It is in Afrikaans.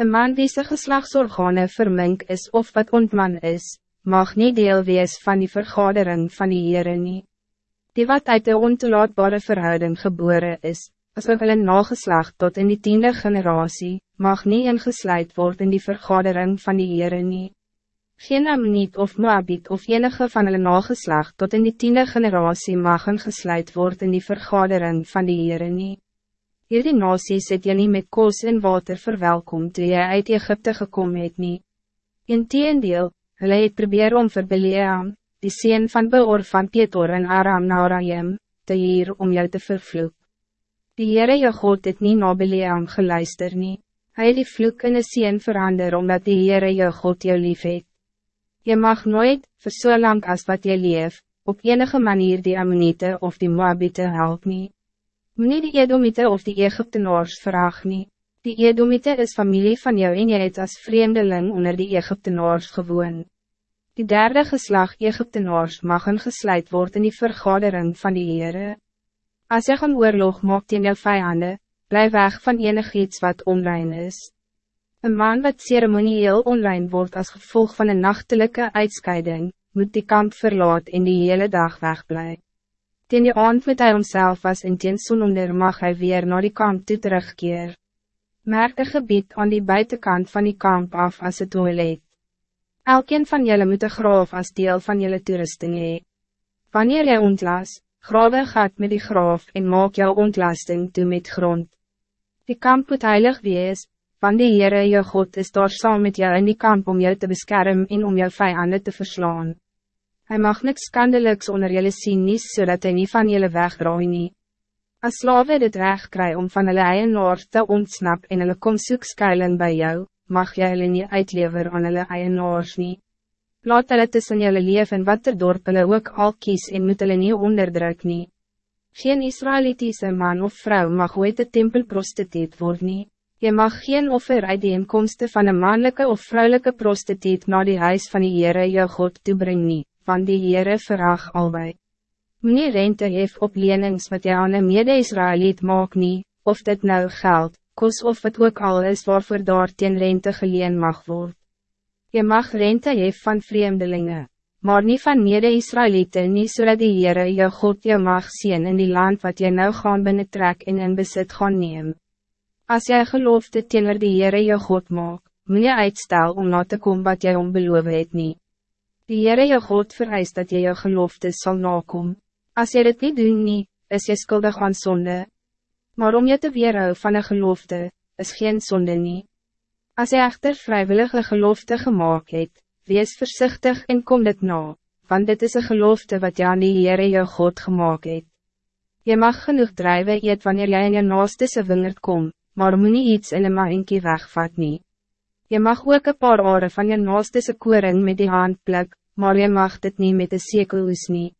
Een man wie sy geslagsorgane vermink is of wat ontman is, mag niet deel wees van die vergadering van die Heere nie. Die wat uit de ontoelaatbare verhouding geboren is, as ook hulle nageslag tot in die tiende generatie, mag niet ingesluid worden in die vergadering van die Heere nie. Geen Amniet of Moabit of enige van hulle nageslag tot in die tiende generatie mag ingesluid worden in die vergadering van die Heere nie. Hierdie nasies het jy nie met koos en water verwelkom toe jy uit Egypte gekom het nie. In teendeel, hulle het probeer om vir Beleam, die sien van Beor van Petor en Aram Naraim, te hier om jou te vervloek. Die Heere jou God het nie na Beleam geluister nie. Hy het die vloek in een sien verander omdat die Heere jou God jou lief het. Je mag nooit, voor so lang as wat jy leef, op enige manier die Ammonite of die Moabite help nie. Meneer die Edomite of die Egyptenaars vraag nie. Die Edomite is familie van jou en jy het as vreemdeling onder die Egyptenaars gewoon. Die derde geslag Egyptenaars mag ingesluid worden in die vergadering van die Heere. As jy gaan oorlog maak teen jou vijanden, blijf weg van enig iets wat onrein is. Een man wat ceremonieel onrein wordt als gevolg van een nachtelijke uitscheiding, moet die kamp verlaat en die hele dag wegblijven. Ten die aand met hy homself was en teen sononder mag hy weer naar die kamp toe terugkeer. Merk een gebied aan die buitenkant van die kamp af als het toilet. Elkeen van jullie moet een graaf als deel van jullie toerusting hee. Wanneer jy ontlas, grawe gaat met die graaf en maak jou ontlasting toe met grond. Die kamp moet heilig wees, van die Heere jou God is daar saam met jou in die kamp om jou te beschermen en om jou vijanden te verslaan. Hij mag niks skandeliks onder jullie zien nie, zodat hij niet van jullie wegdraai nie. As slawe dit recht kry om van hulle eienaar te ontsnap en hulle kom soek skuilen by jou, mag jy hulle nie uitlever aan hulle eienaars nie. Laat hulle tussen jullie leef en wat er dorp hulle ook al kies en moet hulle nie onderdruk nie. Geen Israelitiese man of vrouw mag ooit de tempelprostituut worden. nie. Je mag geen offer uit die inkomsten van een mannelijke of vrouwelijke prostituut naar die huis van die Heere jou God toebring nie van die Heere verag albei. Meneer rente hef op lenings wat jy aan een mede-Israëliet maak nie, of dit nou geld, kos of het ook al is waarvoor daar teen rente geleen mag worden. Je mag rente hef van vreemdelingen, maar niet van mede-Israëlieten nie so die Heere jou God jou mag zien in die land wat jy nou gaan binnentrek en in besit gaan neem. Als jij gelooft dit teenoor die Heere jou God maak, moet je uitstel om na te komen wat jy onbeloof het nie. Die Heere jou God vereist dat jy jou gelofte zal nakom. Als jy dit niet doen nie, is jy skuldig aan zonde. Maar om je te weerhou van een gelofte, is geen zonde nie. Als jy echter vrijwillige gelofte gemaakt het, wees voorzichtig en kom dit na, want dit is een gelofte wat jy aan die Heere jou God gemaakt het. Je mag genoeg drijven eet wanneer jij in je naaste se wingerd kom, maar moet nie iets in een maaienkie wegvat nie. Je mag ook een paar ore van je naaste se koring met die hand pluk, maar je mag dit niet met de sekelhoes niet.